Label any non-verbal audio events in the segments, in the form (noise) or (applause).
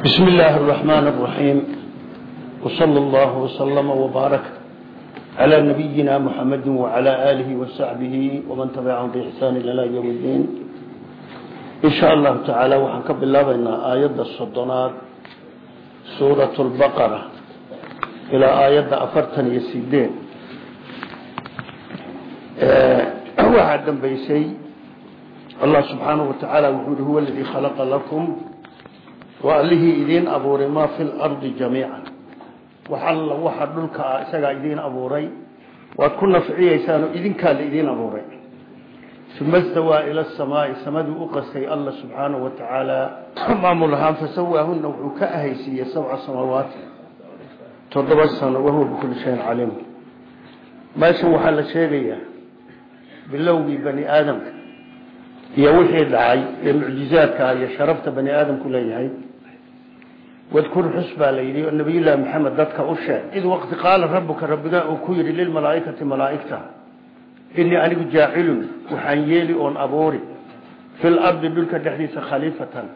بسم الله الرحمن الرحيم وصلى الله وسلم وبارك على نبينا محمد وعلى آله وصحبه ومن تبعهم بإحسان إلى يوم الدين إن شاء الله تعالى وحنكب الله بأن آيات الصدنات سورة البقرة إلى آيات أفرتن يسيدين واحد بيسي الله سبحانه وتعالى هو الذي خلق لكم waa allihii idiin abuuray maa fi lardi jamiican. Waxalla waxa dhulka ah isagaa idiin abuuray. Waad ku nafciyeysaan oo idinkaa la idiin abuuray. Uma stawaa ila samaai samaduu u qastay alla subxaanahu wa tacaala maamul ahaan fasawaahuna wuxuu ka ahaysiiyey sabca samaawaati. Toddoba sano wahuwa bikulli shayin caliim. Meeshan waxaa la sheegayaa bilowgii bani aadamka iyo wixii dhacay ee mucjizaadka iyo sharafta bani aadamku leeyahay wadkur xus baa la yidhi oo nabiyullaahi maxamed dadka u sheeg id waqti qaala rabbuka rabbigaa uu ku yidhi lilmalaaikati malaaigta inii anigu jaacilun waxaan yeeli oon abuuri fil ardi dhulka dhexdiisa khaliifatan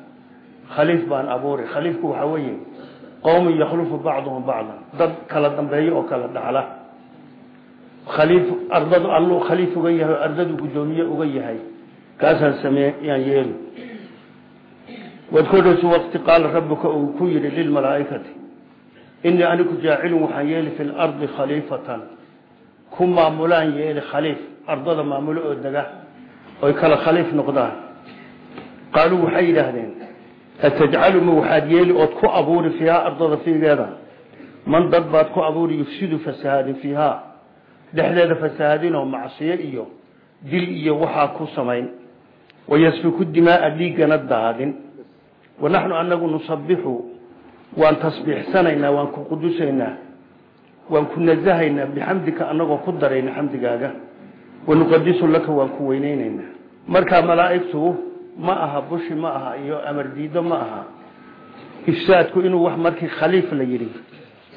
khaliif baan abuuri khaliifku waxaa weeye qowmin yakhlufu bacduhum bacdan dad kala dambeeyo oo kala dhaxla khaliif ardadu alluu khaliif uga yahay oo ardadu guddoomiye uga yahay kaasaan samee yaan yeeli wadkudhasu waqti qaala rabbuka uu ku yidhi lilmalaaikati inii anigu jaacilun waxaan yeeli fi lardi khaliifatan. Ku maamulaan yeeli khaliif ardada maamulo oo dega oy kala khaliif noqdaan. Qaaluu waxay yidhaahdeen atajcalu ma waxaad yeeli ood ku abuuri fiihaa ardada fiigeeda? Man dad baad ku abuuri yufsidu fasahaadin fiihaa. Dhexdeeda fasahaadinoo macsiyo iyo dil iyo waxaa ku samayn. Wayasfiku dimaaa dhiiggana daadin wanaxnu anagu nusabixu waan tasbiixsanaynaa waan ku qudusaynaa waan ku nasahaynaa bixamdika anagoo ku darayna xamdigaaga. Wanuqadisu laka waan ku weyneynaynaa. Markaa malaa'igtu ma aha bushi ma aha iyo amar diido ma aha. Ifsaadku inuu wax markii khaliif la yidhi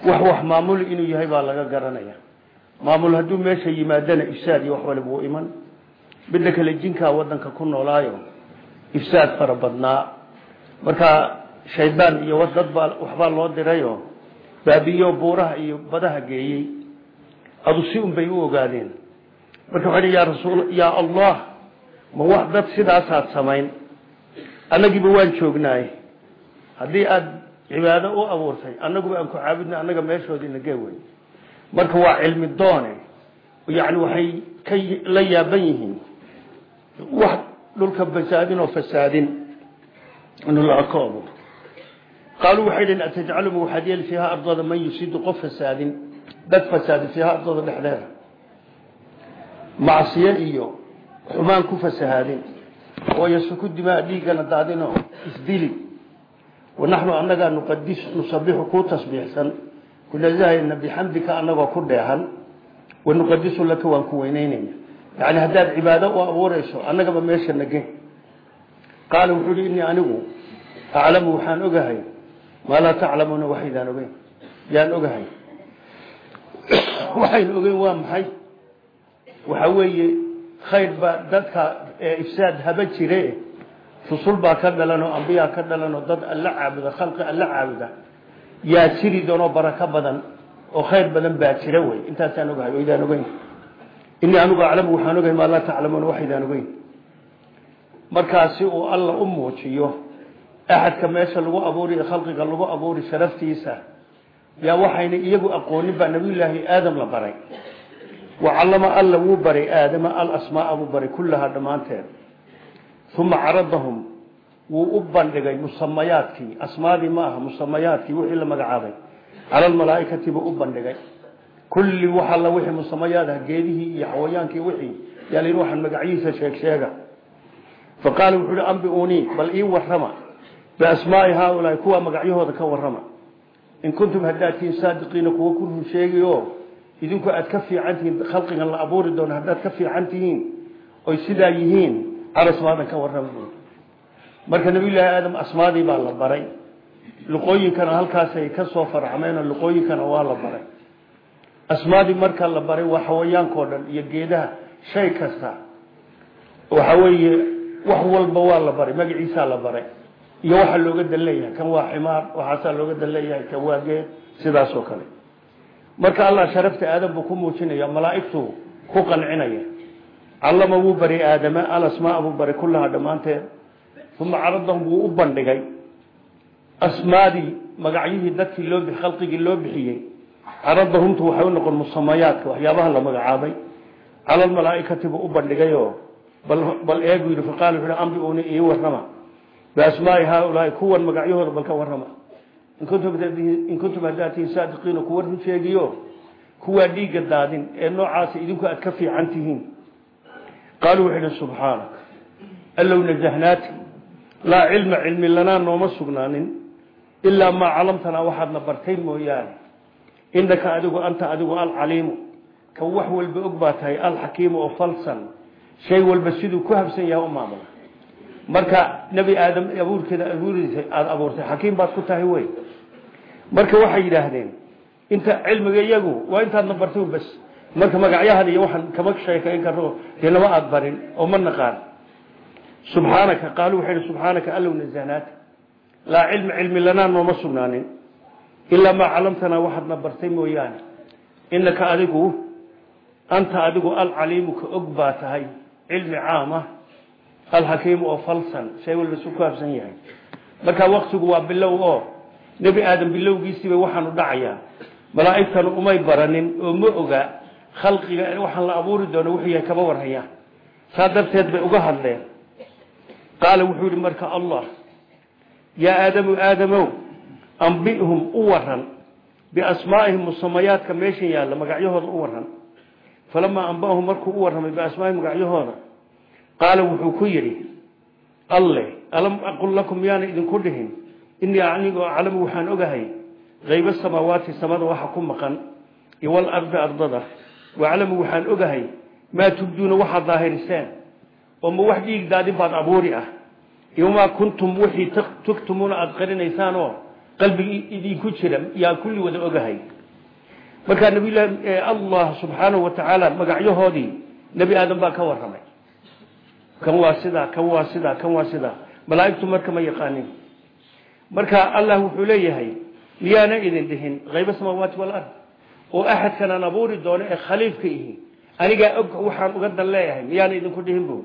wax wax maamul inuu yahay baa laga garanaya. Maamul hadduu meesha yimaadana ifsaad iyo wax waliba u iman. Midda kale jinkaa wadanka ku noolaayo ifsaad fara markaa shaydaan iyo dad baa waxbaa loo dirayo. Baabiyo buuraha iyo badaha geeyey. Adu si un bay u ogaadeen. Marka waxay ya rasuul yaa allah ma wax dad sidaasaad samayn? Annagiiba waan joognaay haddii aada cibaado u abuurtay annaguba aan ku caabudna annaga meeshoodii nagee wey marka waa cilmi doone. Yani waxay ka la yaaban yihiin. Wax dhulka fasaadin oo fasaadin inuu la arko abuur qaaluu waxay dhaheen atajcaluma waxaad yeeli fiiha ardada man yusidu qof fasaadin dad fasaadin fiiha ardada dhexdeeda. Macsiyo iyo xumaan ku fasahaadin. Oo yasfiku dimaa dhiiggana daadinoo isdili. Wanaxnu annagaa nuqadis nusabixu kuu tasbiixsan. Kunasahayna bixamdika anagoo ku dheehan. Wanuqadisu laka waan ku weyneynayna yani haddaad cibaado u abuurayso annagaba meesha nage qaala wuxuu hi inii anigu aclamu waxaan ogahay maa laa taclamuuna waxaydaan ogeyn. Yaan ogahay. Waxayn ogeyn waa maxay? Waxa weeye khayr baa dadka ifsaad haba jire. Rusul baa ka dhalan oo ambiyaa ka dhalan oo dad alla caabuda khalqi alla caabuda. Yaa jiri doonoo barako badan oo khayr badan baa jira wey. Intaasaan ogahay waydaan ogeyn. Inii anigu aclamu waxaan ogahay maa laa taclamuuna waxaydaan ogeyn markaa si uu alla u muujiyo. Axadka meesha lagu abuuriyo khalqiga lagu abuuri sharaftiisa yaa waxayna iyagu aqoonin baa nabiyullaahi aadam la baray. Wacallama alla wuu baray aadama alasmaaa buu baray kullahaa dhammaanteed. Uma caradahum wuu u bandhigay musamayaadkii asmaadii ma aha musamayaadkii wixii la magacaabay. Cala almalaaikati buu u bandhigay. Kulli wax alla wixii musamayaad ah geedihii iyo xawayaankii wixii yaa la yidhi waxaan magacyihiisa sheeg fa qaala wuxuu uhi ambiuunii bal ii warrama biasmaai haaulaai kuwa magacyahooda ka warrama in kuntum haddaad tihiin saadiqiina kuwa ku run sheegi oo idinku aad ka fiican tihiin khalqigan la abuuri doono haddaad ka fiican tihiin oy sidaa yihiin al asmaadan ka warrama marka nabiyullaahi aadam asmaadii baa la baray luqooyinkana halkaasay ka soo farcmeenoo luqooyinkana waa la baray asmaadii marka la baray waa xawayaankao dhan iyo geedaha shay kasta wax walba waa la baray magaciisaa la baray. Iyo waxaa looga dan leeyahay kan waa ximaar waxaasaa looga dan leeyahay kan waa geed sidaas oo kale. Marka allah sharafta aadam buu ku muujinaya malaa'igtu ku qancinaya callama wuu bari aadama alasmaa buu bari kullaha dhammaanteed. Uma caradahum wuu u bandhigay. Asmaadii magacyihii dadkii loo khalqigii loo bixiyey caradahumtu waxay u noqon musamayaadka waxyaabaha la magacaabay. Cala almalaa'ikati buu u bandhigayoo bal eegu yidhi faqaala wuxuu ambiuni ii warrama. Biasmaai haaulaai kuwan magacyahooda bal ka warrama. In kuntum haddaad tihiin saadiqiina kuwa run sheegiyo kuwaa dhiigga daadin ee noocaasa idinku aad ka fiican tihiin. Qaaluu wuxuu idhi subxaanak allow najahnaati laa cilma cilmi lanaa nooma sugnaanin ilaa maa calamtanaa waxaadna bartay mooyaane. Innaka adigu anta adigu alcaliimu. Kan wax walba og tahay alxakiimu oo shay walba siduu ku habsan yahay u maamula. Marka nebi aadam abuurkeeda abuuriisa aada abuurtay xakiim baad ku tahay wey. Marka waxay yidhaahdeen inta cilmiga iyagu waa intaadna bartay bas marka magacyahan iyo waxaan kama sheekayn karo dee nama aada barin oo ma naqaan. Subxaanaka qaaluu waxay ihi subxaanaka allow nasahnaata laa cilma cilmi lanaa nooma sugnaanin. Ilaa maa calamtanaa waxaadna bartay mooyaane. Innaka cilmi caama alxakiimu oo falsan shay walba su ku habsan yahay. Marka waktigu waa bilow oo nebi aadam bilowgiisiiba waxaanu dhacayaa malaa'igtanu umay baranin oo ma oga khalqiga waxaan la abuuri doono wuxuu yahay kama warhayaan. Saa darteed bay uga hadleen. Qaala wuxuu yihi marka allah yaa aadamu aadamow ambihum u waran biasmaa'ihim musamayaadka meeshan yaalla magacyahooda u waran falamaa amba'ahum markuu u warramay biasmaa'ihim magacyahooda qaala wuxuu ku yidhi alle alam aqul lakum miyaana idinku dhihin inii anigu aclamu waxaan ogahay hayba samaawaati samada waxa ku maqan iyo walardi ardada waaclamu waxaan ogahay maa tubduuna waxaad daahiriseen oo ma wax dhiig daadin baad abuuri ah iyo maa kuntum wixii tugtumuuna aada qarinaysaan oo idinku jira yaa kulli wada ogahay markaa nabilahi allah subxaanahu wa tacaala magacyahoodii nebi aadam baa ka warramay. Kan waa sidaa kan waa sidaa kan waa sidaa malaa'igtu marka ma yaqaanin marka allah wuxuu leeyahay miyaana idin dhihin? Hayba samaawaati walard oo axadkan aan abuuri doono ee khaliifka ihi anigaa og waxaan uga dan leeyahay miyaana idinku dhihin bu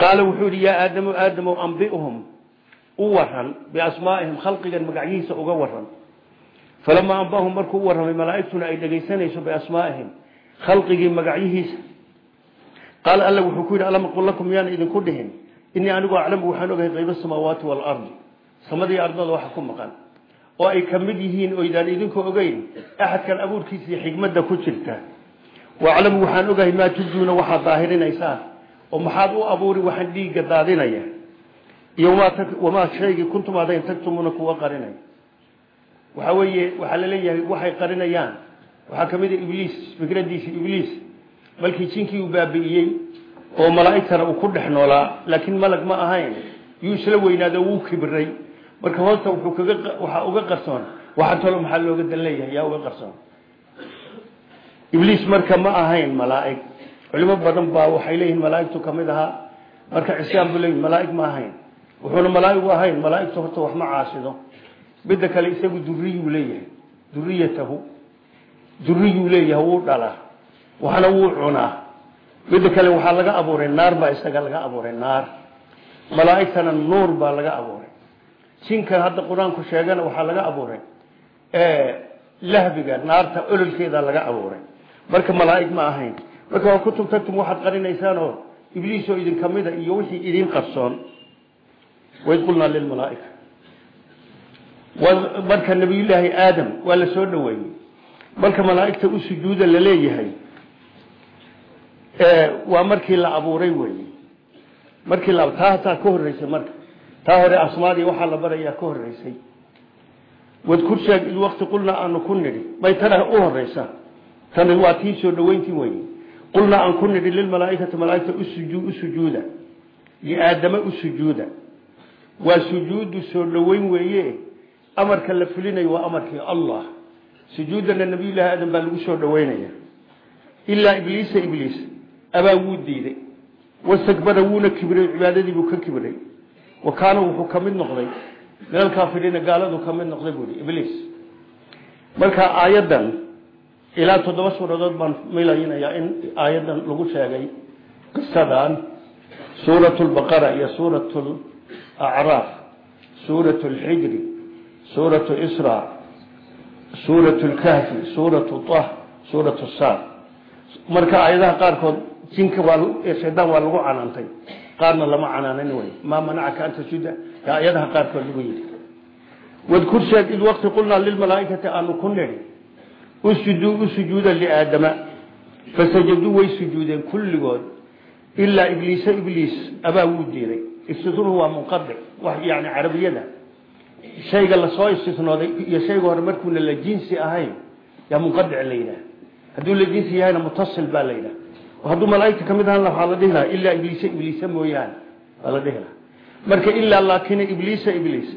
qaala wuxuu yihi yaa aadamu aadamow ambihum u waran biasmaa'ihim khalqigan magacyihiisa uga waran falamaa ambahum markuu u warramay malaa'igtuna ay dhegaysanayso biasmaa'ihim khalqigii magacyihiisa qaala alla wuxuu ku yidhi alam aqul lakum miyaana idinku dhihin inii anigu aclamu waxaan ogahay qayba samaawaati waalardi samadii ardada waxa ku maqan oo ay ka mid yihiin oydaan idinku ogeyn axadkan abuurkiisa iyo xigmadda ku jirta waaclamu waxaan ogahay maa tubduuna waxaad daahirinaysaan oo maxaad u abuuri waxaan dhiigga daadinaya iyo wamaa shaygii kuntum kuwa qarinaya waxa weeye waxaa la leeyahay waxay qarinayaan. Waxaa ka mid a fikradiisi ibliis. Malkii jinkii uu baabi'iyey oo malaa'igtana uu ku dhex noolaa laakiin malag ma ahayn. Yuu isla weynaado wuu kibiray marka hoosta wuxuu kaga waxaa uga qarsoon. Waxa talo maxaa looga dan leeyahay? Yaa uga qarsoon. Ibliis marka ma ahayn malaa'ig. Culimo badan baa waxay leeyihiin malaa'igtu ka mid ahaa. Marka cisyaan buu leeyihiin malaa'ig ma ahayn. Wuxuuna malaa'igu ahayn. Malaa'igtu horta wax ma caasido midda kale isagu duriyuu leeyahay. Duriyatahu duriyuu leeyahay wuu dhalaa. Waxna wuu cunaa. Midda kale waxaa laga abuuray naar baa isaga laga abuuray naar. Malaa'igtana nuur baa laga abuuray. Jinka hadda qur'aanku sheegana waxaa laga abuuray lahbiga naarta ololkeeda laga abuuray. Marka malaa'ig ma ahayn. Marka waa kutub tagtum waxaad qarinaysaan oo ibliis oo idin kamida iyo wixii idin qarsoon. Waid qulnaa lilmalaaika marka nabiyullaahi aadam waa la soo dhaweeyey. Marka malaa'igta u sujuuda la leeyahay waa markii la abuuray wey markii la taa hataa ka horeysay marka. Taa hore asmaadii waxaa la barayaa ka horeysay wadkur sheeg id wakti qulnaa aanu ku nidhi. May tana u horeysa tani waa tii soo dhaweyntii wey qulnaa aan ku nidhi lilmalaaikati weeye amarka la fulinayo waa amarkii allah. Sujuudana nabiyullahi aadam baa lagu soo dhaweynaya. Ilaa ibliisa ibliis. Abaa wuu diiday. Wastakbara wuuna kibray cibaadadii buu ka kibray. Wa kaana wuxuu ka mid noqday. Min alkaafiriina gaaladu ka mid noqday buui ibliis. Marka aayaddan ilaa toddoba suuradood baan milaynayaa in aayaddan lagu sheegay qisadan. Suurat lbaqara iyo suurat isra suurat lkahfi suurat ah suurat saar marka aayadaha qaarkood jinka waa shaydaan waa lagu canaantay. Qaarna lama canaanan wey maa manacaka an tasjuda yaa aayadaha qaarkood lagu yidhi. Wadkur sheeg id waqti qulnaa lilmalaaikati aanu ku nidhi usjuduu u sujuuda liaadama fasajaduu way sujuudeen kulligood ilaa ibliisa ibliis abaa wuu diiday. Istitnuhu waa munqadic wax yani carabiyada shayga la soo istisnooday iyo shayga hore markuuna la jinsi ahayn yaa munqadic la yidhaha hadduu la jinsi yahayna mutasil baa la yidhaha hadduu malaaigta ka mid ahaan waxaa la dhihi lahaa ilaa ibliisa ibliisa mooyaane waa la dhihi lahaa. Marka ilaa laakina ibliisa ibliis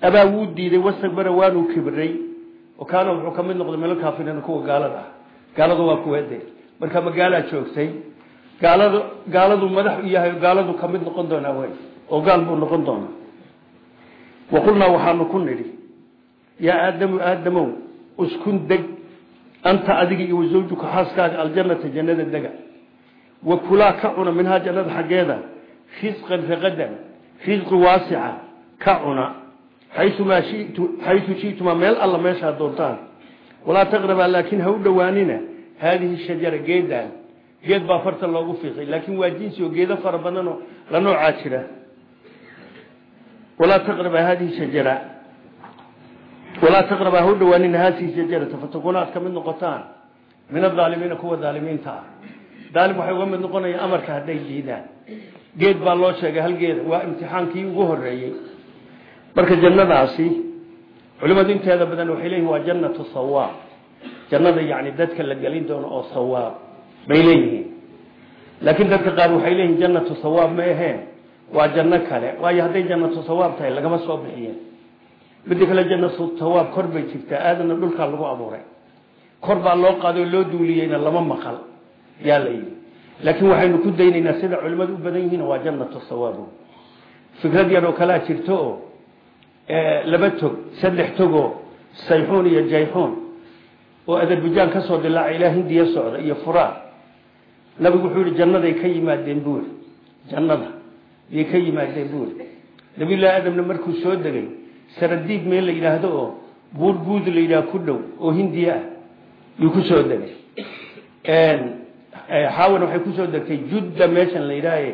abaa wuu diiday wastakbara waanuu kibray. Oo kaana wuxuu ka mid noqday meelkaafiriina kuwa gaalada ah. Gaaladu waa kuwade marka magaalaa joogtay gaaladu gaaladu madax u yahay waqulnaa waxaanu ku nidhi yaa aadamu aadamow uskun deg anta adiga iyo wasawjuka xaaskaaga aljanata jannada dega. Wa kulaa ka cuna minhaa jannada xaggeeda risqan raqadan risqi waasica ka cuna. Xayumaa xayu shitumaa meel alla meeshaa doontaan. Walaa taqrabaa laakiin ha u dhowaanina haadihi shajara geedaan geed baa farta loogu fiiqay laakiin waa jinsi oo geedo fara badanoo la noocaa jira walaa taqrabaa haadihi shajara walaa taqrabaa ha u dhowaanina haadihi shajarata fatakuna aad ka mid noqotaan min adaalimiina kuwa daalimiinta ah daalim waxay uga mid noqonayaan amarka hadday diidaan geed baa loo sheegay hal geeda waa imtixaankii ugu horeeyey marka jannadaasi culimadu inteeda badan waxay leeyihiin waa jannatu sawaab jannada yani dadka la gelin doono oo sawaab bay leeyihiin laakiin dadka qaar waxay leeyihiin jannatu sawaab ma aheen waa janno kale. Waayo hadday jannatu sawaab tahay lagama soo bixiyeen. Midda kale jannatu sawaab kor bay jirtaa. Aadana dhulkaa lagu abuuray. Kor baa loo qaaday oo loo duuliyeyna lama maqal yaa la yidhi. Laakiin waxaynu ku daynaynaa sida culimadu u badan yihiin waa jannatu sawaab. Fikrad yar oo kalea jirto oo laba tog saddex togoo sayxuun iyo jayxuun oo azerbajaan ka soo dilaaca ilaa hindiya socda iyo furaan nabigu wuxuu yihi jannaday ka yimaadeen buuri jannada ayay ka yimaadeen buuri nabiyullahi aadamna markuu soo degay saradiib meel la yidhaahdo oo buur buud la yidhaah ku dhow oo hindiya ah yuu ku soo degay. Xaawan waxay ku soo degtay judda meeshan la yidhaahe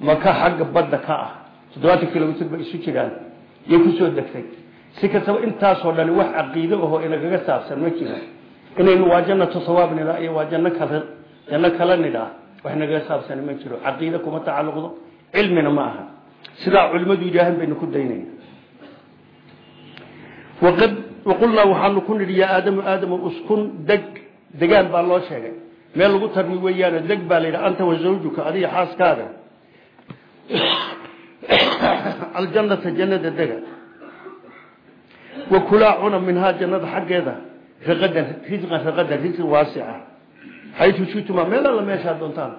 maka xagga badda ka ah toddobaatan kilomitr bay isu jiraan yay ku soo degtay. Si kastaba intaasoo dhani wax caqiido ahoo inagaga saabsan ma jiro. Inaynu waa jannatu sawaab nidhaa iyo waa janno kale janno kala nidhaa wax nagaga saabsan ma jiro. Caqiide kuma tacalluqdo cilmina ma aha. Sidaa culimmadu yidhaahan baynu ku daynayna. Waqulnaa waxaanu ku nidhi yaa aadamu aadamu uskun deg. Degaan baa loo sheegay. Meel lagu tarmi weeyaano deg baa la yidhaha anta wa zawjuka adiga xaaskaaga. Aljannata jannada dega. Wa kulaa cuna minhaa jannada xaggeeda. Raqadan risqan raqadan risqi waasica. Xaytu shituma meel alla meeshaa doontaan.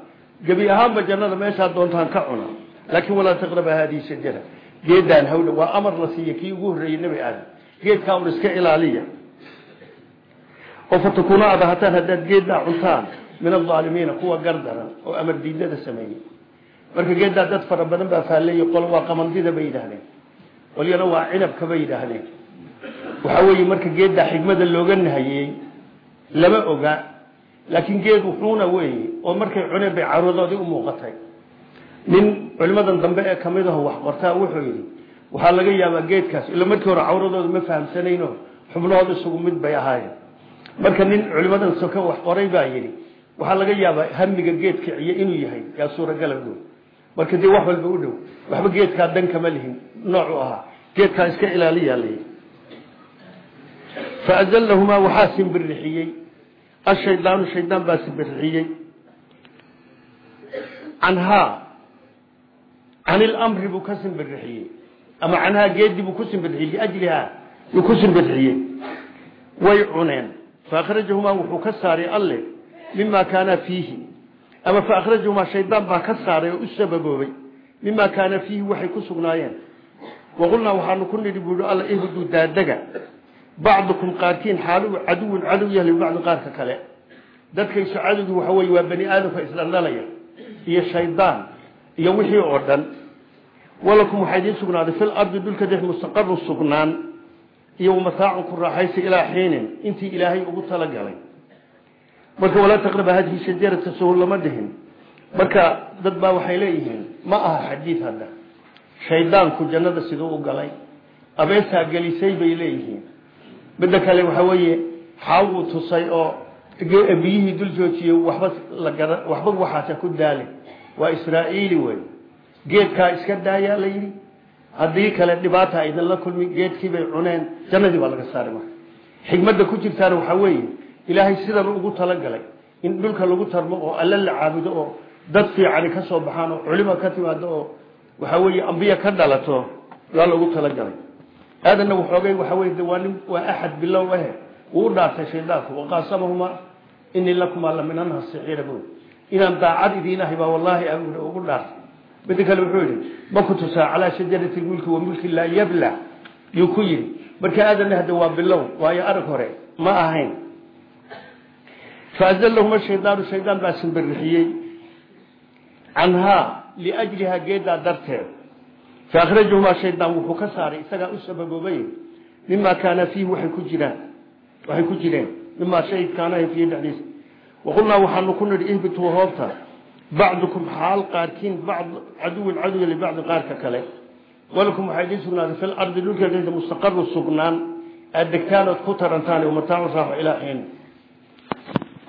Gebi ahaanba jannada meeshaa doontaan ka cuna laakiin walaa taqraba haadihi shajara geedaan hawdha waa amar la siiya kii ugu horreeyey nebi aadam geedkaa un iska ilaaliya oo fatakuuna aad ahataan haddaad geeddaa cuntaan min alaalimiina kuwa gardaran oo amar diidada sameeyey marka geeddaa dad fara badan baa faalleeyey qol waa qamandida bay yidhaahdeen qolyana waa cinabka bay yidhaahdeen waxaa weeye marka geeddaa xigmada looga nahayey lama oga laakiin geed wuxuuna weeye oo markay cuneen bay caruuradoodii u muuqatay nin culimadan dambe ee ka mid aho wax qortaa wuxuu yidhi waxaa laga yaabaa geedkaas ila markii hore cawradooda ma fahamsanayno xubnahood isugu mid bay ahaayeen. Marka nin culimadan soka wax qoray baa yidhi waxaa laga yaabaa hamiga geed kiciye inuu yahay yaa suuragala dhow marka dee wax walba u dhow waxba geedkaa dan kama lihin noocu ahaa. Geedkaa iska ilaaliyaa layidhi faazalahumaa waxaa simbirixiyey ashaydaanu shaydaan baa simbirixiyey can ilamri buu ka simbirixiyey ama canhaa geedii buu ku simbirixiyey liajlihaa yuu ku simbirixiyey way cuneen faahrajahumaa wuxuu ka saaray alle mima kaana fiihi ama faahrajahumaa shaydaan baa ka saaray oo u sababoobay mimaa kaana fiihi waxay ku sugnaayeen waqulnaa waxaanu ku nidhi buui alla ihbuduu daadega bacdukum qaarkiin xaaluu caduwun cadow iyo wixii oo dhan. Walakum waxaa idiin sugnaaday fil ardi dhulka dex mustaqarun sugnaan iyo wamataacun ku raaxaysa ilaa xiinin. Intii ilaahay ugu talagalay. Marka walaa taqraba hadihi shajarata sohol lama dhihin. Marka dad baa waxay leeyihiin ma aha xadiid hadda. Shaydaanku jannada siduu u galay. Abeesaa gelisay bay leeyihiin. Midda kale waxa weeye xaawuu tusay oo waa israa'iili wey geedkaa iska daayaa la yidhi. Haddii kale dhibaata idinla kulmi geedkii bay cuneen jannadii baa laga saaray marka xikmadda ku jirtaana waxaa weeye ilaahay sidan ugu talagalay in dhulka lagu tarmo oo alle la caabudo oo dad fiicani ka soo baxaan oo culimo ka timaado oo waxa weeye ambiya ka dhalato waa lagu talagalay. Aadanna waxoogay waxa weye waa nin waa axad bilow eh wuu dhaartay shaydaanku waqaasamahuma inii lakumaa la min annasixiina buu inaan daacad idiin ahay baa wallaahi abuur ugu dhaartay midda kale wuxuu yidhi ma ku tusaa calaa shajarati lmulki wa mulki laa yabla. Yuu ku yidhi marka aadanna hadda waa bilow waayo arag hore ma ahayn. Faazallahuma shaydaanu shaydaan baa simbirixiyey canhaa liajlihaa geedaa darteed. Faakhrajahuma shaydaan wuxuu ka saaray isagaa u sababoobay mimaa kaana fiihi waxay ku jiraan waxay ku jireen mimaa shay kaana fiihi dhexdiisa waqulnaa waxaanu ku nidhi ihbituu hoobta bacdukum xaal qaarkiin bacd caduwin caduwa libacdi qaarka kale walakum waxaa idiin sugnaaday fil ardi dhulka dhexda mustaqaru sugnaan aad degtaan ood ku tarantaan mataacu raaxo ilaa xiin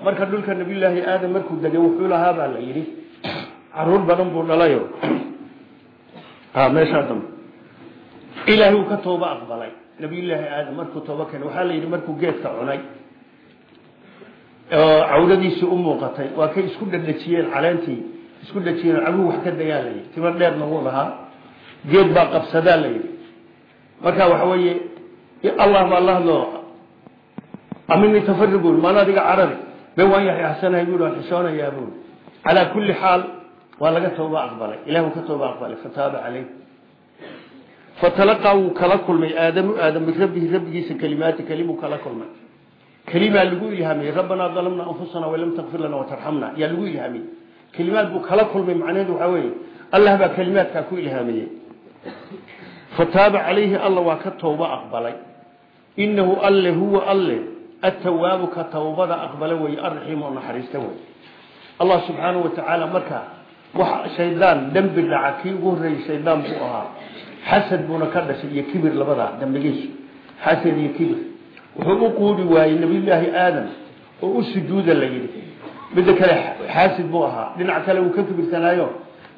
marka dhulka nabiyullaahi aadam markuu degay wuxuu lahaa baa la yidhi carruur badan buu dhalayo meeshaa dambe ilaahay uu ka tooba aqbalay nabiyullaahi aadam markuu tooba keenay waxaa la yidhi markuu geedka cunay oo cawradiisii u muuqatay. Waa kay isku dhadhajiyeen caleentii isku dhajiyeen cabuhu wax ka dayaa la yidhi. Timo dheerna wuu lahaa. Geed baa qabsadaa la yidhi. Marka waxa weeye allah baa la hadlo amini tafari bui maan adiga carari. Be waan yaxyaxsanahay bui waan xishoonayaa bui calaa kulli xaal waa laga tooba aqbalay. Ilahu ka tooba aqbalay fataaba caleyh fatalaqaa wuu kala kulmay. Aadamu aadam min rabbihi rabbigiisa kalimaati kelimuu kala kulmay kelimaa lagu ilhaamiyey rabbanaa dalamna anfusana walam takfir lana watarxamna yaa lagu ilhaamiyey kelimaad buu kala kulmay macnaheedu waxaa weeye allah baa kelimaadkaa ku ilhaamiyey. Fataaba calayhi alla waa ka tooba aqbalay. Inahu alle huwa alle atawaabu ka tawbada aqbala weye arraxiim oo naxariista wey allah subxaanahu watacaala markaa wax shaydaan dembi dhaca kii ugu horreeyey shaydaan buu ahaa. Xasad buuna ka dhashay iyo kibir labadaa dembigiisu xasad iyo kibir wuxuu u quudi waayey nabiyullaahi aadam oo u sujuuda la yidhi. Midda kale xaasid buu ahaa. Dhinac kale wuu ka kibirsanaayo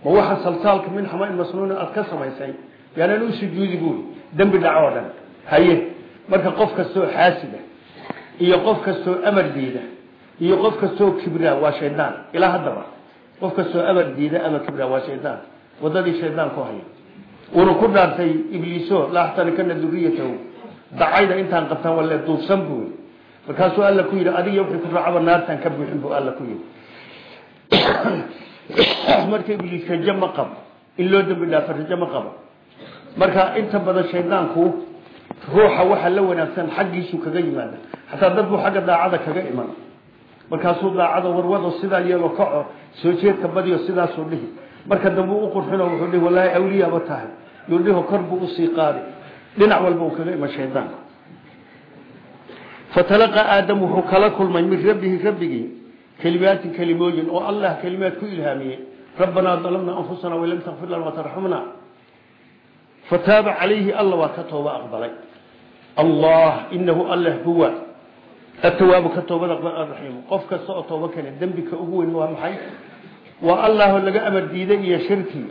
ma waxa salsaalka min xamain masnuuna aad ka samaysay? Yaanaan u sujuudi buuri dembi dhaco oo dhan. Haye marka qof kastoo xaasida iyo qof kastoo amar diida iyo qof kastoo kibraa waa shaydaan. Ilaa haddaba qof kastoo amar diida ama kibraa waa shaydaan. Wadadii shaydaan dacayda intaan qabtaan walle duubsan buuri markaasuu alla ku yidhi adiga wixii ku raacaba naartaan ka buuxin buu alla ku yidhi. (coughs) Marka ibliis rajo ma qabo. In loo dembi dhaafo rajo ma marka inta badan shaydaanku ruuxa waxa la wanaagsan xaggiisu kaga yimaada. Xataa dad buu xagga daacada kaga iman. Markaasuu daacada warwado sidaa iyagoo kaco soo jeedka badiyo sidaasuu dhihi. Marka dambe u qurxino wuxuu dhihi wallaahi awliyaaba tahay. Yuu dhiho kor buu u sii qaadi dhinac walba uu kaga iman shaydaanku fatalaqa aadam wuxuu kala kulmay min rabbihi rabbigii kelimaatin kelimooyin oo allah kelimaad ku ilhaamiyey. Rabbanaa dalamna anfusana walam takfir lana watarxamna fataaba calayhi alla waa ka tooba aqbalay. Allah inahu allah huwa. Atawaabu ka toobada aqbal araxiim qof kasta oo tooba kale dembika ugu weyn waa maxay? Waa allahoo laga amar diiday iyo shirki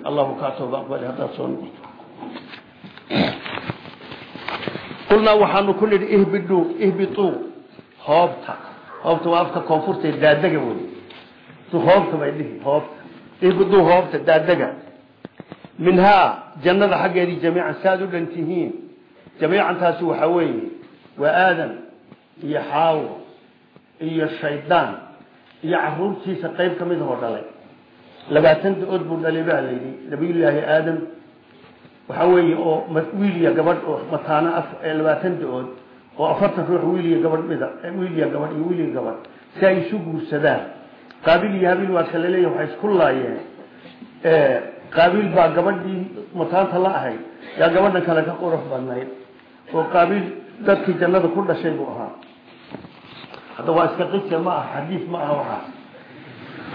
qulnaa waxaanu ku nidhi ihbiduu ihbituu hoobta. Hoobta waa afka koonfurta daadega wey hoobta bay dhihi hoobta. Ihbiduu hoobta daadega. Minhaa jannada xaggeedii jamiican saaad u dhan tihiin. Jamiicantaasi waxaa weeye waa aadam iyo xaawo iyo shaydaan iyo caruurtiisa qayb ka mid ahoo dhalay. Labaatan da'ood buu dhalay baa layidhi nabiyullaahi aadam waxaa weeye oo wiiliya gabadh oo mataano labaatan oo afartan ruux wiiliya gabadh mida wiiliya gabadh iyo wiiliya gabadh si ay isu guursadaan. Qaabiil iyo habiil waa kala leeyahy waxay isku laayeen. Qaabiil baa gabadhii mataanta la ahayd yaa gabadhan kale ka qurux badnayd. Oo qaabiil dadkii jannada ku dhashay buu ahaa. Hadda waa iska qise ma aha xadiis ma aha waxaas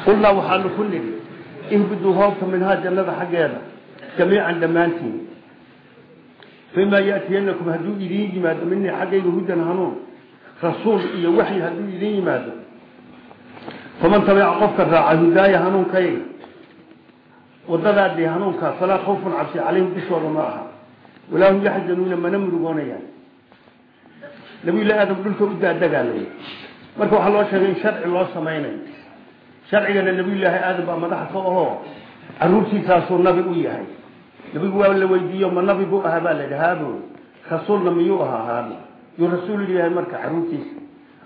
qulnaa waxaanu ku nidhi ihbiduu hoobka minhaa jannada xaggeeda jamiican dhammaantiin fimaa yaatiyanakum hadduu idiin yimaado minii xaggayga hudan hanuun rasuul iyo waxyi hadduu idiin yimaado faman tabica qofka raaca hudaaya hanuunkayga wadadaadii hanuunkaa falaa khawfun cabsi calayhim dushooda ma aha walaa hum yaxzanuuna mana murugoonayaan nabiyullahi aadam dhulka u daadagaa lay marka waxaa loo sheegay in sharci loo samaynayo sharcigana nabiyullaahi aadam baa madaxa ka ahoo caruurtiisaasuu nabi u yahay nabigu waa la weydiiyo ma nabi buu ahaa baa la yidhi haabo rasuulna miyuu ahaa haabo yuu rasuul yahay marka caruurtiisa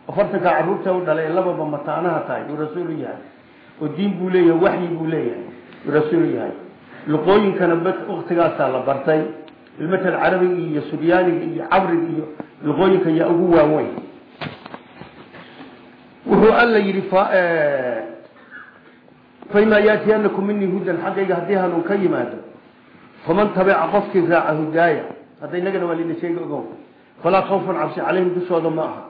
afartankaa carruurta u dhalay lababa mataanaha tahay yuu rasuul yahay oo diin buu leeyahay waxyi buu leeyahay yuu rasuul yahay luqooyinkana waktigaasaa la bartay bilmatal carabiga iyo suryaaniga iyo cabriga iyo luqooyinka yaa ugu waaweyn wuxuu alla yidhi faimaa yaatiyanakum minii hudan faman tabica qofkii raaca hudaaya hadda inagana waa lina sheegi ogow falaa khawfan cabsi calayhim dushooda ma aha.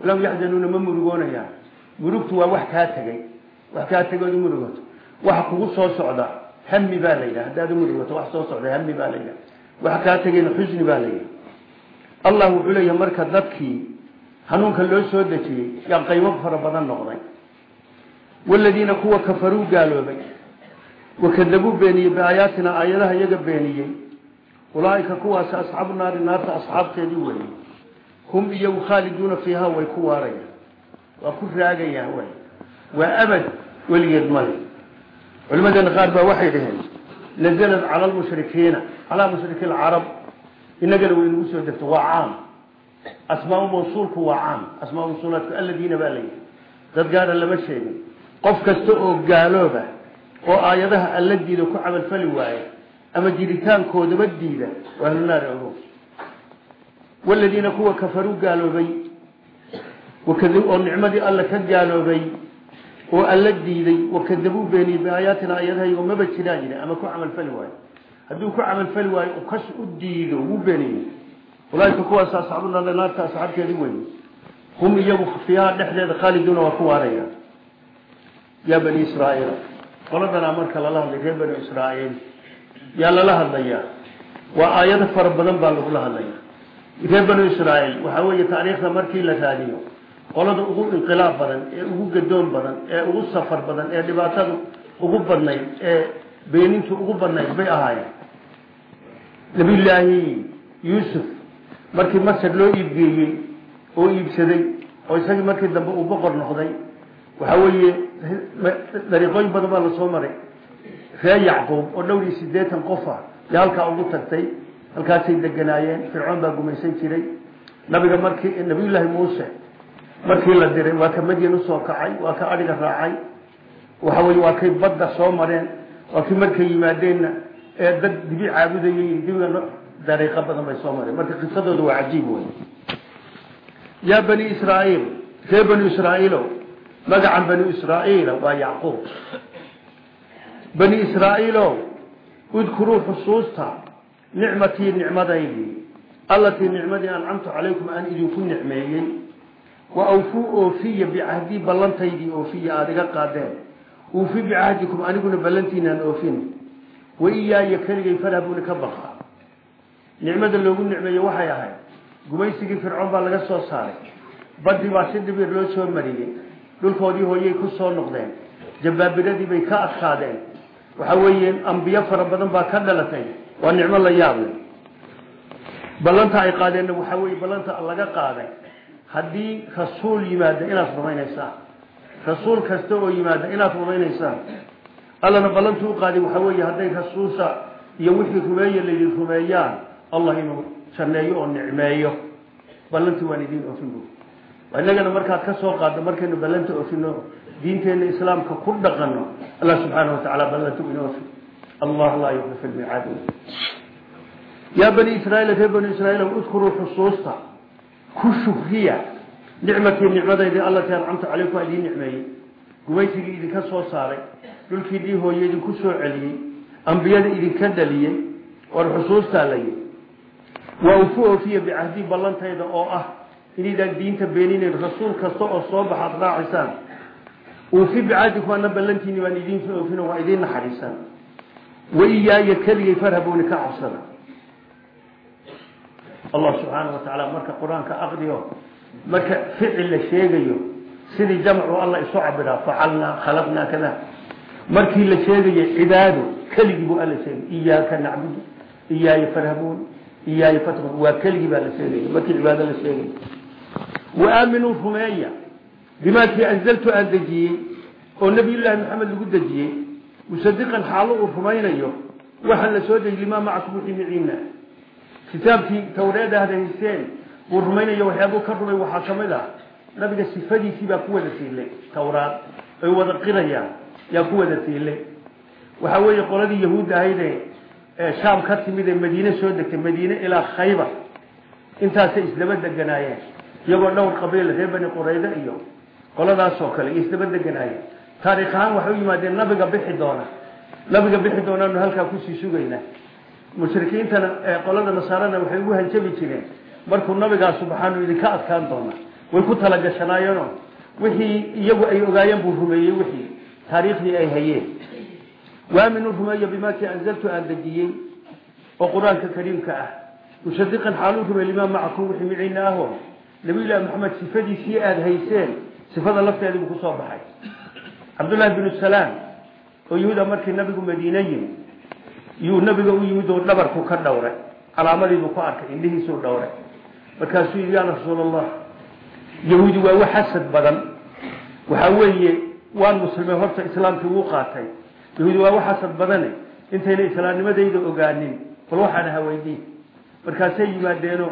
Walahum yaxzanuuna ma murugoonayaan murugtu waa wax kaa tegay. Wax kaa tegay ood murugato waxa kugu soo socda hami baa la yidhaha. Haddaad u murugato wax soo socda hami baa la yidhaha. Waxa kaa tegayna xusni baa la yidhaha. Allah wuxuu leeyahay marka dadkii hanuunka loo soo wakadabuu beeniyey biaayaatina aayadaha iyaga beeniyey ulaaika kuwaasi asxaabu naari naarta asxaabteedii weeye hum iyagu khaaliduuna fiiha way ku waarayaan. Waa ku raagayaan way. Waa abad weligeed male culimadeena qaar baa waxay dhaheen nazalad cala lmushrikiina calaa mushriki lcarab inagana way nagu soo degto waa caam. Asmaa mawsuulku waa caam. Asmaa mawsuulaadku aladiina baa layidhi dad gaara lama sheegin. Qof kasta oo gaalooba oo aayadaha alla diida ku camalfali waaya ama jiritaankoodaba diida waa ahlunaari ogo. Waladiina kuwa kafaruu gaaloobay oo nicmadii alla ka gaaloobay oo alla diiday wakadabuu beeniyey biaayaatina aayadaha maba jiraan yidhi ama ku camalfali waayo hadduu ku camalfali waayo kas u diido wuu beeniyey. Ulaaika kuwaas asxaabuna naarta asxaabteedii wey hum iyagu fiihaa dhexdeeda khaaliduuna waa ku waaraya yaa bani israaiil qoladanaa marka lala hadlay reer bani israaiil yaa lala hadlayaa? Waa aayado fara badan baa lagula hadlaya reer bani israaiil waxaa weeye taariikhda markii la raadiyo qolada ugu inqilaab badan ee ugu gadoon badan ee ugu safar badan ee dhibaatadu ugu badnayd ee beenintu ugu badnayd bay ahaayeen. Nabiyullaahi yuusuf markii masar loo iibgeeyey oo iibsaday oo isagii markii dambe uu boqor noqday waxaa weeye dariiqooyin badan baa la soo maray. Reer yacquub oo dhowr iyo siddeetan qof ah yaa halkaa ugu tagtay halkaasay deganaayeen fircoon baa gumaysan jiray. Nabiga markii nabiyullaahi muuse markii la diray waa ka madyan u soo kacay waa ka adhiga raacay. Waxa weye waa kay badda soo mareen waa kii markay yimaadeenna ee dad dibi caabudayay dibiga dariiqo badan bay soo mareen. Marka qisadooda waa cajiib wey yaa bani ree bani israaiilo magacan bani israaiila waa yacquub. Bani israaiilo udkuruu xusuusta nicmatii nicmadaydii allatii nicmadii ancamtu calaykum aan idinku nicmeeyey wa awfuu oofiya bicahdii ballantaydii oofiya aada iga qaadeen. Uufi bicahdikum aniguna ballantiinaan oofin. Wa iyaaya keligay farhabuuni ka baqa. Nicmada loogu nicmeeye waxay ahayd gumaysigii fircoon baa laga soo saaray. Badii baa si dhibir loo soo mariyey dhulkoodii hooyay ku soo noqdeen. Jabaabiradii bay ka adkaadeen. Waxa weeye ambiyo fara badan baa ka dhalatay. Waa nicmo la yaab leh. Ballanta ay qaadeenna waxaa weye ballanta laga qaaday. Haddii rasuul yimaada inaad rumaynaysaan rasuul kasta oo yimaada inaad rumaynaysaan allana ballantu u qaaday waxaa weeye hadday rasuulsa iyo wixii rumeeye layidhi rumeeyaan allah inuu janneeyo oo nicmeeyo. Ballantii waan idiin oofin bu innagana markaad ka soo qaaddo markaynu ballanta oofino diinteena islaamka ku dhaqano allah subxaana wa tacala ballantu inoofi. Allah laa yuxlifu lmicaad yaa bani israiil reer bani israiil udkuruu xusuusta ku shukriya nicmatii nicmadaydii allatii ancamta calaykum idiin nicmeeyey. Gumaysigii idinka soo saaray dhulkii dii hooye idinku soo celiyey ambiyada idinka dhaliyey war xusuustaa la yidhi. Waa ufu oofiya bicahdii ballantayda oo ah إني ذاك دين تبينين الرسول كصو الصوب حضر عسان. وفي بعادك وأنا بلنتيني وأنا دين فينا وعدين حريسان وإيا يكلي يفرهبون عصر الله سبحانه وتعالى مرك القرآن كأغذيه مرك فعل الشيء سيدي جمع الله يصعب لها فعلنا خلقنا كذا. مركي لشيغي عباده. كلجب ألا سيغي إياك نعبد. إياي فرهبون إياي فتغب وكلجب ألا سيغي مركي العبادة لشيغي waaaminuu rumeeya bimaakii anzaltu aan dejiyey oo nabiyullaahi maxamed lagu dejiyey musadiqan xaalo uu rumaynayo waxaan la soo dejiy limaa macakum wixii miciina kitaabkii tawreed ahda hayseen buu rumaynayo waxyaabuu ka rumay waxaa ka mid ah nabiga sifadiisii baa ku wada siilay tawraad ay wada qirayaan yaa ku wada siilay waxaa weeye qoladii yahuud ahayde ee shaam ka timid ee madiine soo degtay madiine ilaa khaybar intaasay isdaba deganaayeen iyagoo dhowr qabiil reer bani qurayde iyo qoladaasoo kale iyo isdaba deganaayeen taariikh ahaan waxay u yimaadeen nabiga bixi doona. Nabiga bixi doonaanu halkaa ku sii sugaynaa. Mushrikiintana qolada nasaarana waxay ugu hanjabi jireen. Markuu nabigaa subxaanu idinka adkaan doona. Way ku talagashanaayeenoo wixii iyagu ay ogaayeen buu rumeeyey wixii taariikhdii ay hayeen. Waaminuu rumeeya bimaakii anzaltu aan dejiyey oo qur'aanka kariimka ah. Musadiqan xaaluu rumey limaa macakum wixii miciina ahoo nabiyullaahi maxamed sifadiisii aada hayseen sifada lafteedii buu ku soo baxay. Cabdullaahi binu salaam oo yahuuda markii nabigu madiine yimi yuu nabiga u yimid oo dhabarku ka dhowray. Calaamadiibuu ku arkay indhihiisuu dhowray. Markaasuu yidhi yaa rasuul allah yahuudi waa wax xasad badan. Waxaa weeye waan muslimay horta islaamkii wuu qaatay. Yahuudi waa wax xasad badane. Intayna islaamnimadayda ogaanin. Bal waxaan haweydiin markaasay yimaadeeno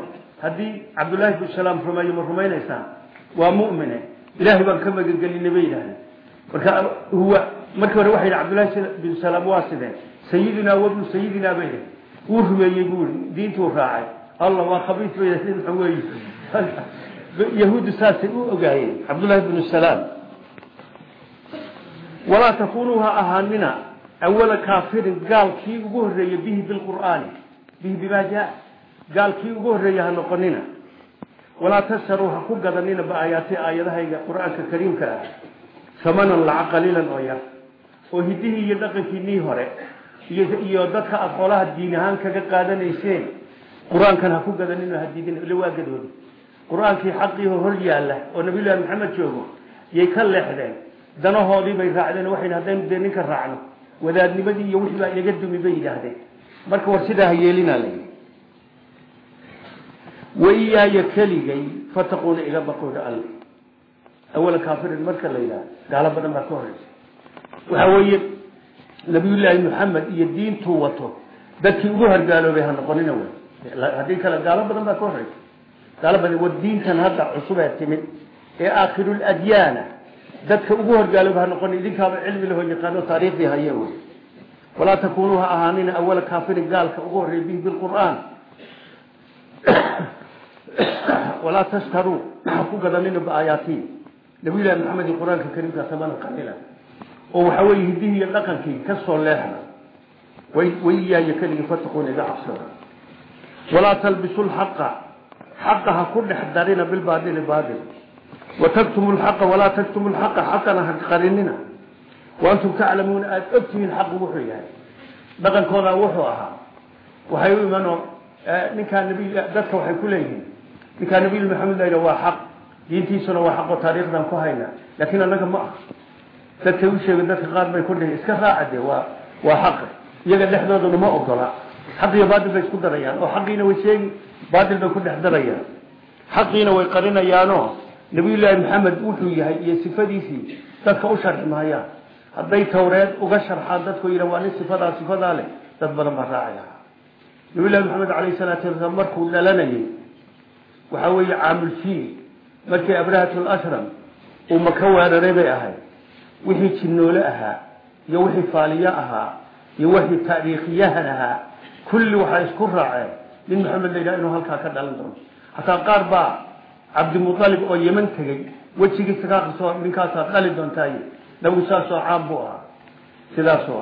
ilaahay baan ka magangelinay bay yidhahdeen marka huwa markii hore waxay yidhi cabdullahi binu salaam waa sidee sayidinaa wabnu sayidinaa bay yidhi wuu rumeeyey buu yidhi diintuu raacay allah waa khabiis bay yidhahdeen waxa weeye yahuuddu saasay u ogaayeen cabdullaahi binu salaam walaa takunuu ha ahaanina awala kaafirin gaalkii ugu horreeyey bihi bilqur'aani bihi bimaa jaa gaalkii ugu horreeya ha noqonina walaa tasharuu ha ku gadanina baayaati aayadahayga qur'aanka kariimka ah. Samanan lacag qaliilan oo yar. Oo hidihii iyo dhaqankiinii hore iyo dadka aad xoolaha diin ahaan kaga qaadanayseen qur'aankan ha ku gadanina hadiidin ila waa gadoodi qur'aankii xaqiiho hor yaalla oo nabiyullaahi maxamed joogo yay ka leexdeen. Danahoodii bay raacdeen waxay haddaynu dee ninka raacno. Wadaadnimadii iyo wixii baa dumi bay yidhaahdeen. Marka war sidaa ha yeelinaa waiyaaya keligay fataquuna iga baqooda alle awala kaafirin marka la yidhaha gaalo badan baa ka horeysa waxaa weeye nabiyullaahi maxamed iyo diintuu wato dadkii ugu hargaaloobay ha noqonina wey haddii kale gaalo badan baa ka horeysa gaalo badan war diintan hadda cusub ee timid ee aakhiruladiyaana dadka ugu horgaalooba ha noqon idinkaaba cilmi laho yaqaano taariikhdii haye wey walaa takunuu ha ahaanina awala kaafirin gaalka ugu horreeya bihi bilqur'aan walaa tashtaruu ha ku gadanina biaayaatii nabiyullahi maxamed iyo qur'aanka kariimka samanan qalila oo waxaa weeye hidihii iyo dhaqankii ka soo leexda waiyaaya keligii fataquuna iga cabsada walaa talbisu lxaqa xaqa ha ku dhex darina bilbaadili baadil wataktumu lxaqa walaa taktumu lxaqa xaqana ha qarinina waantum taclamuuna aada ogtihiin xaqu wuxuu yahay dhaqankooda wuxuu ahaa waxay u imanoo waa xaqoo taariikhdan ku hayna laakiin annaga ma ah dadkay u sheegeen dadka qaar bay ku dhihi iska raacade waa waa xaqi iyaga dhexdooduna ma ogola xaq iyo baadil bay isku darayaan oo xaqiina way sheegi baadil bay ku dhex darayaan xaqiina way qarinayaanoo nabiyullaahi maxamed wuxuu yahay iyo sifadiisii dadka u sharxi maayaan hadday tawreed uga sharxaan dadku yidha waa nin sifadaa sifadaa leh dad badan baa raaci lahaa nabiyullahi maxamed calayhi salaatu wasalaam markuu dhalanayay waxaa weeye caamulfiil markii abrahatul ashram uu maka weeraray bay ahayd. Wixii jinnoole ahaa iyo wixii faaliyo ahaa iyo wixii taariikhiyahan ahaa kulli waxay isku raaceen. Nin maxamed la yidhaha inuu halkaa ka dhalan doono. Hataa qaar baa cabdimualib oo yeman tegey wejigiisa ka akriso ninkaasaad dhali doontaay nabigu saasoo caan buu ahaa. Sidaasuu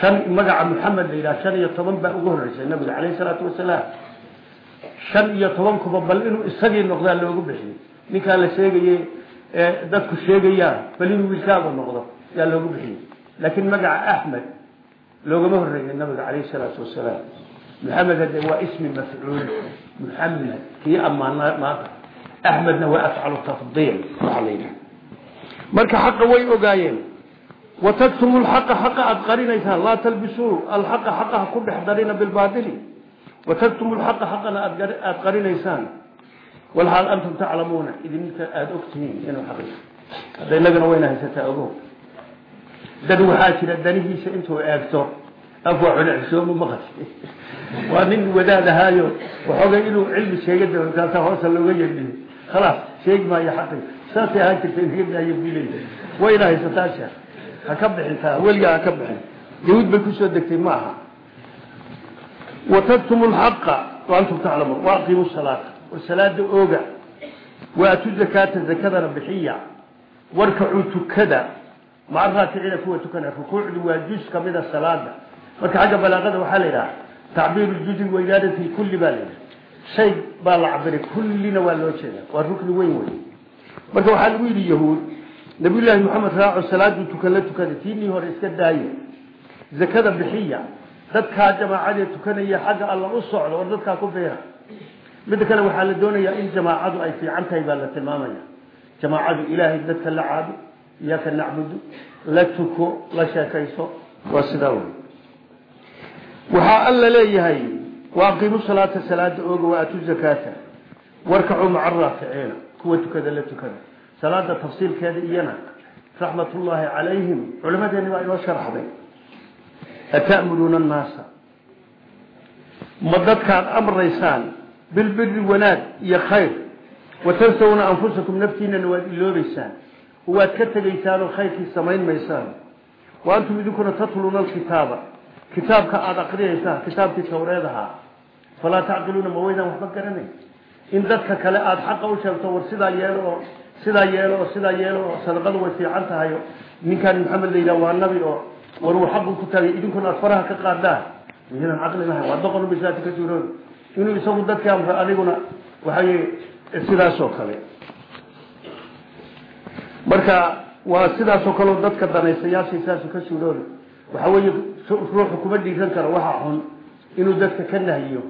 shan magaca maxamed la yidhaha shan iyo toban baa ugu horreysay nabiga calayhi salaatu wasalaam. Shan iyo toban kuba bal inuu isagii noqdaa loogu bixiyey. Ninkaa la sheegaye dadku sheegayaan bal inuu wiilkaagu noqdo yaa loogu bixiyey. Laakiin magaca axmed loogama horreeyay nabiga calayhi salaatu wasalaam. Maxamed hade waa ismi mafcuul. Muxamed kii ammaanaa maanta axmedna waa afcalu tafdiil waxaa la yidhaha marka xaqa way ogaayeen wataktumu lxaqa xaqa aada qarinaysaan laa talbisuu alxaqa xaqa ha ku dhex darina bilbaatili wataktumu lxaqa xaqana aada qarinaysaan walxaal antum taclamuuna idinka aada ogtihiin inuu xaq hadda inagana wayna haysataa ogo dad waxaa jira danihiisa intuu eegto afwaa cunexsoomu maqashay waa nin wadaad ahaayo waxoogay inuu cilmi sheega dao kaasaa hoosa looga yeedhiyo khalaas sheegi maayo xaqi saasay ahaan jirta inaga daayo bilay wayna haysataa sheekh ha ka bixintaa weligaa ha ka bixin yahuud bay ku soo degtay ma aha wataktumu lxaqa waantum taclamuun waaqiimu salaata war salaada ooga waatu zakaata zakadana bixiya warkacuu tukada maca raakiciina kuwa tukanaya rukuucdu waa juz kamida salaada marka xagga balaaqada waxaa la yidhaha tacbiiru juzi waydaadati kulli baa la yidhaha shay baa la cabiray kullina nabiyullaahi maxamed raaco salaaduu tukan la tukada tiinii hore iska daaye. Zakada bixiya dadkaa jamaacadee tukanaya xagga alla u socdo war dadkaa ku beera midda kale waxaa la doonayaa in jamaacadu ay fiican tahay baa la tilmaamaya. Jamaacadu ilaahay dadka la caabo iyaaka nacbudu la tuko la sheekayso waa sidaa wey waxaa alla leeyahay waaqiimu salaata salaada ooga waaatu zakaata warkacuu maca araaficiina kuwa tukada la tukada صلاة تفصيل كذا إينا رحمة الله عليهم علماء دينوا إلى شرح بي أتأمرون الناس مدد كان أمر ريسان بالبر والناد يا خير وتنسون أنفسكم نفتين اللو ريسان وأتكتل إيسان الخير في السمين ميسان وأنتم يدكون تطلون الكتابة كتاب كأعد أقري إيسان كتاب تتوريدها فلا تعقلون مويدا محبا قرنين إن ذاتك كلا أدحق وشبت ورسدها يالو sidaa yeelo sidaa yeelo sadaqadu way fiican tahay ninkaan maxamed la waa nabi oo war uu xaqu ku taagay idinkuna aada faraha ka qaadaan iyadan caqli lahayn waa doqon bisaati ka suurooda inuu isagu dadka amro adiguna waxay sidaasoo kale. Marka waa sidaasoo kaleo dadka danaysayaashii saasu ka suurooda waxa weeye ruuxu kuma dhiiran karo waxa xun inuu dadka ka nahiyo.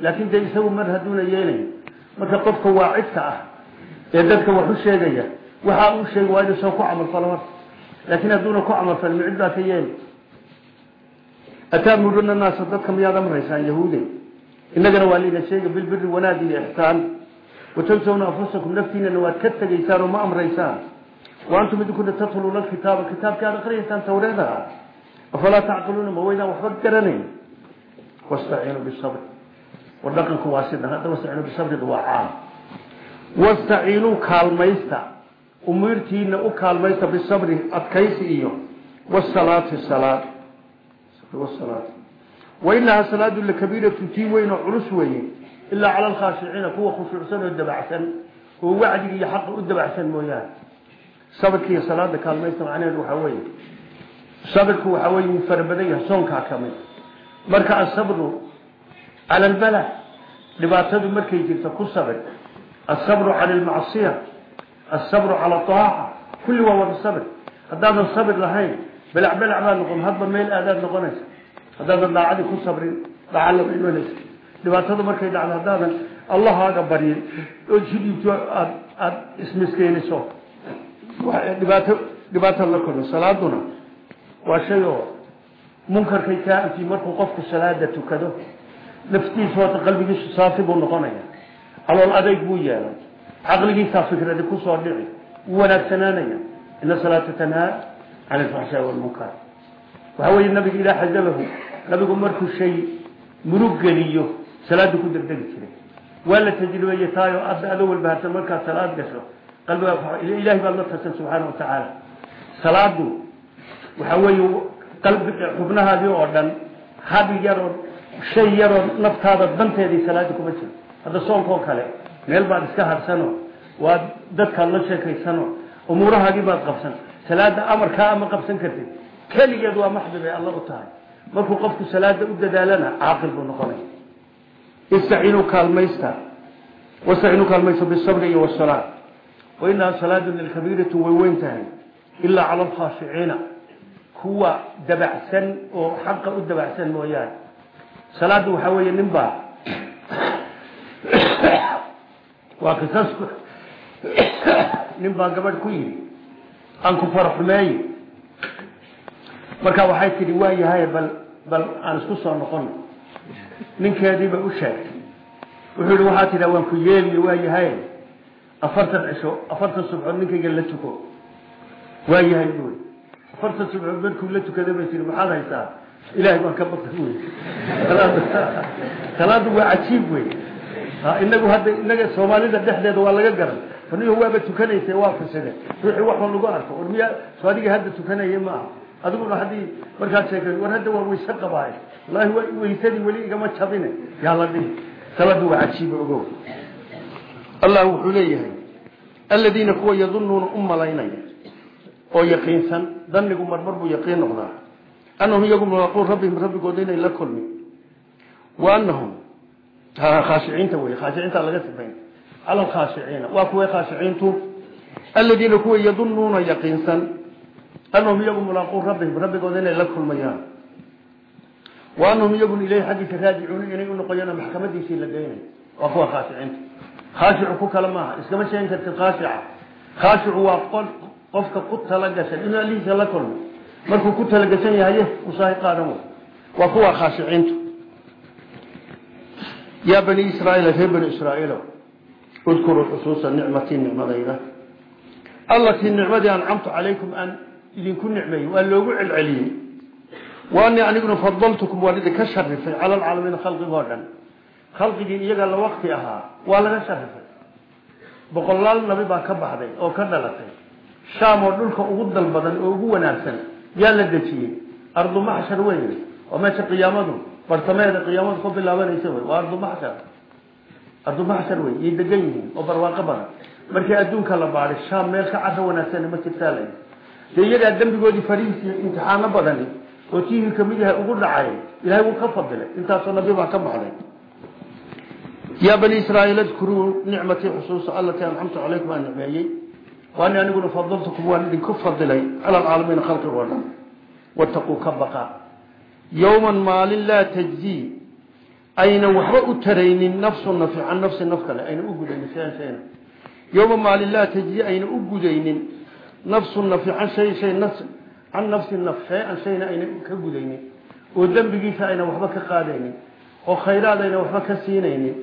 Laakiin dee isagu mar hadduuna yeelayo marka qofka waacidka ah ee dadka wax u sheegaya waxa uu sheegay waa inuu isaga ku camalfalo marka laakiin hadduuna ku camalfalin micid baa ka yeeli. Ataamuruna naasa dadka miyaad amraysaan yahuude? Innagana waa layna sheega bilbiri wanaag iyo ixsaan. Watansawna anfusakum naftiinana waad ka tegaysaan oo ma amraysaan. Wa antum idinkuna tatluuna alkitaaba kitaabkii aad aqriyaysaan tawreedaha afalaa tacqiluuna ma weydaan waxba garanayn. Wastaciinuu bisabr war dhaqanku waa sidan hadda واستعينوا كالميسة. أميرتين أكالميسة بالصبر أتكيس إيو. والصلاة الصلاة. والصلاة. وإلا الصلاة الكبيرة عرس وين، إلا على الخاشعين فهو خشوع سنة الدبع سنة هو وعده يحق الدبع سنة مويان صبرك يا صلاة كالميسة معنى الوحوين صبرك وحوين فربديه صنكا كمين مركع الصبر على البلاء، البلد لبعثة مركز تكون صبر asabru cala almacsiya asabru cala aaca kulli waa wada sabir haddaadan sabir lahayn belac belac baa noqon hadba meel aadaad noqonaysa haddaadan daacadii ku sabrin daca lama imanaysa dhibaatada markay dhacdo haddaadan allahaaga baryin oo sidhiibto aad aada ismiskeyniso dhibaato dhibaato la kulmi salaaduna waa shay oo munkarkay kaa anfi markuu qofku salaada tukado naftiisa wata qalbigiisu saafi buu noqonaya calool adayg buu yeelay caqligiisaa fikradi ku soo dhici. Wuu wanaagsanaanaya. Ina salaata tanhaa can alfaxshaa walmunkar waxaa weeye nabiga idaa xazabahu nabigu markuu shay murug geliyo salaada ku degdegi jiray. Waa la tajribeeye taayo adda adoo walbaharsan markaad salaad gasho qalbigaa ilaahay baad la tarsan subxaana wa tacaala. Salaadu waxaa weeye qalbi xubnahaadii oo dhan habi yaroo shay yaroo naftaada danteedii salaada kuma jiro hadda soonkoo kale meel baad iska harsano waad dadkaad la sheekaysano umuurahaagii baad qabsan salaada amarkaa ama qabsan kartid. Keligeed waa maxdi bay alla u tahay. Markuu qofku salaada u dadaalana caaqil buu noqonaya istaciinuu kaalmaysta wastaciinuu kaalmaysta bisabri iyo wasalaa wainaha salaadu lilkabiiratu way weyn tahay ilaa cala alkhaashiciina kuwa dabacsan oo xaqa u dabacsan mooyaane. Salaada waxaa weeye nin baa waa qisas nin baa gabadh ku yidhi aan ku faraxumeeye marka waxay tidhi waa yahay bal bal aan isku soo noqono ninkeediiba u sheegtay. Wuxuu yihi waxaa tidha waan ku yeeliyo waa yahay. Afartan cisho afartan subcood ninkayga la tuko. Waa yahay buui afartan subcood markuu la tukaday bay tii maxaad haysaa? Ilahay baan ka baqay wy salaadu waa cajiib wey inagu hadda inaga soomaalida dhexdeeda waa laga garan. Anigo waaba tukanaysa waa fasade ruuxii waxba lagu arko. War miyaa so adiga hadda tukanaya ma aha. Adiguna haddii markaad sheekay war hadda waa wayse qabaay wallahi waysadii weli igama jabine yaa la dhihi. Salaadu waa cajiiba ogow. Allah wuxuu leeyahay aladiina kuwa yadunuuna u malaynaya oo yaqiinsan danigu marmar buu yaqiin noqdaa. Anahum iyagu mulaquu rabbihim rabbigooda inay la kulmi wa anahum khaashiciinta wey khaashiciinta laga sifayn cala alkhaashiciina waa kuwa khaashiciintu aladiina kuwa yadunuuna yaqiinsan anahum iyagu mulaquu rabbihim rabbigooda inay la kulmayaan wa anahum iyagun ileyhi xaggiisa raajicuuna inay u noqoyaan maxkamadiisii la geynay waa kuwa khaashiciinta khaashicu ku kale maaha iskama sheegin kartid khaashica khaashicu waa qofka ku talagashan inuu alihiisa la kulmo markuu ku yaa bani israaiil reer bani israaiilo. Udkuruu xusuusa nicmatii nicmadayda. Allatii nicmadii ancamtu calaykum aan idinku nicmeeyey waa loogu celceliyey. Waanii aniguna fadaltukum waan idinka sharifay cala alcaalamiina khalqigoo dhan. Khalqigii iyaga la wakti ahaa waa laga sharifay boqolaal nabi baa ka baxday oo ka dhalatay. Shaam oo dhulka ugu dal badan oo ugu wanaagsan yaa la dejiyey. Ardu bartameeda qiyaamadu ku bilaabanaysa wey waa ardu maxshar ardu maxshar wey yay degan yihiin oo barwaaqo badan. Markii adduunka la baaday shaam meel ka cadro wanaagsan ma jirtaa la dee iyagaa dembigoodii farihiis iyo imtixaano badani oo tiihii ka mid yahay ugu dhacay ilahay wuu ka fadilay. Intaasoo nabi baa ka baxday. Yaa bani israaiil adkuruu nicmatii xusuusa allatii ancamtu calaykum aan nicmeeyey waani aniguna fadaltukum waan idinku fadilay cala alcaalamiina khalqigoo dhan. Wataquu ka baqa yowman maalin laa tajzii ayna waxba u taraynin nafsu nafsi can nafsi naf kale ayna u gudaynin shayan shayna yowma maalin laa tajzii ayna u gudaynin nafsu nafsi can shay shay can nafsi naf shay-an shayna ayna ka gudaynin. Oo dembigiisa ayna waxba ka qaadaynin. Oo khayraad ayna waxba ka siinaynin.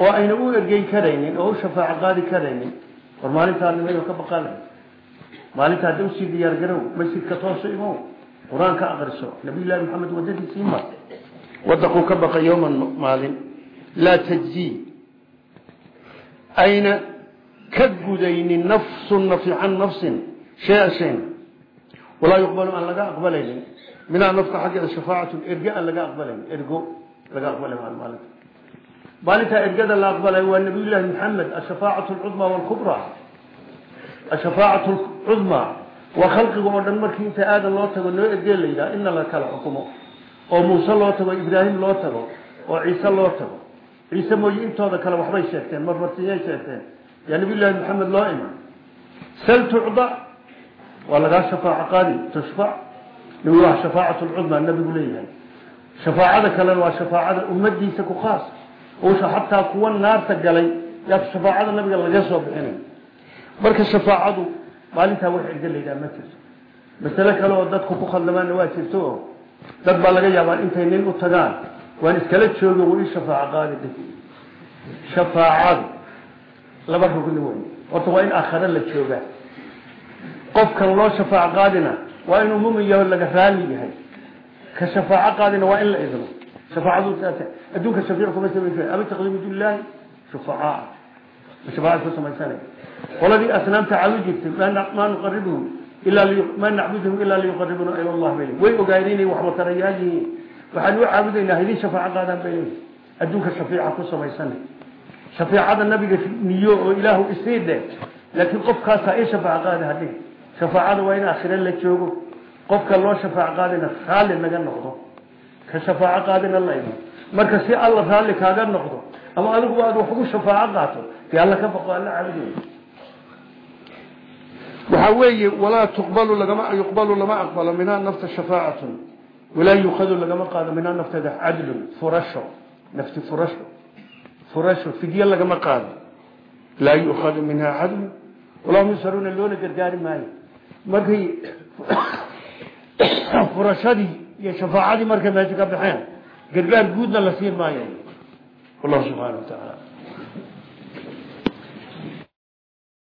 Oo ayna u ergey karaynin oo u shafaaco qaadi karaynin. War maalintaa qur'aan ka akriso nabiyullahi maxamed wadadiisii mar wadaquu ka baqa yowman maalin. Laa tajzii ayna ka gudaynin nafsun nafi can nafsin shay-an shayna walaa yuqbalu aan laga aqbalaynin minhaa nafka xaggeeda shafaacatun erge aan laga aqbalayn ergo laga aqbalay maalinta maalintaa ergada la aqbalay waa nabiyullaahi maxamed ashafaacatu alcudmaa waalkubraa ashafaacatu alcudmaa waa khalqiga oo dhan markii inta aadan loo tago noo ergee la yidhaha ina la kala xukumo oo muuse loo tago ibraahim loo tago oo ciise loo tago ciise mooye intooda kale waxbay sheegteen marmarsiiyay sheegteen yaa nabiyullaahi maxamed loo iman sal tucda waa lagaa shafaaco qaadi tushfac nabilah shafaacatu lcudmaa nabigu leeyahay shafaacada kalena waa shafaacada ummadiisa ku khaas uusha xataa kuwa naarta galay yaa shafaacada nabiga laga soo bixinay marka shafaacadu maalintaa wax erge la yidhaha ma jirto masale kale oo dadku ku khaldamaanna waa jirto oo dad baa laga yaabaa intay nin u tagaan waan iskala joogo weli shafaaco qaadi dhig shafaacadu laba rugni wey horta waa in aakhare la joogaa qofkan loo shafaaco qaadina waa inuu mumin laga raali yahay ka shafaaco qaadina waa in la idno shafaacadu adduunka shafiic kuma samayn kara ama taqdiim illaahi shufacaa shafaaca ku samaysanay qoladii asnaamta caabudi jirtay maa nuqaribuhum ilaa maa nacbuduhum ilaa liyuqaribuna ila allah bay way ogaayeen inay waxba tarayaal yihiin waxaan u caabudaynaa idin shafaaco qaadaan bay adduunka shafiica ku samaysanay. Shafiicada nabiga niyo oo ilaahu isii dhe laakiin qofkaasaa i shafaac qaada hadhi shafaacada waa in aakhire la joogo. Qofka loo shafaac qaadina raalli naga noqdo. Ka shafaaco qaadina la imo marka si alla raalli kaaga noqdo ama adigu aad wax ugu shafaaco qaato dee alla waxaa weeye walaa tuqbalu lagama yuqbalu lama aqbalo minhaa nafta shafaacatun walaa yukhadu lagama qaado minhaa nafteeda cadlun furasho nafti furasho. Furasho fidye lagama qaado. Laa yukhadu minhaa cadlun. Walaa yusaruuna loona gargaari maayo. Markay (coughs) furashadii iyo shafaacadii markay meesha ka baxeen gargaar guudna la siin maayo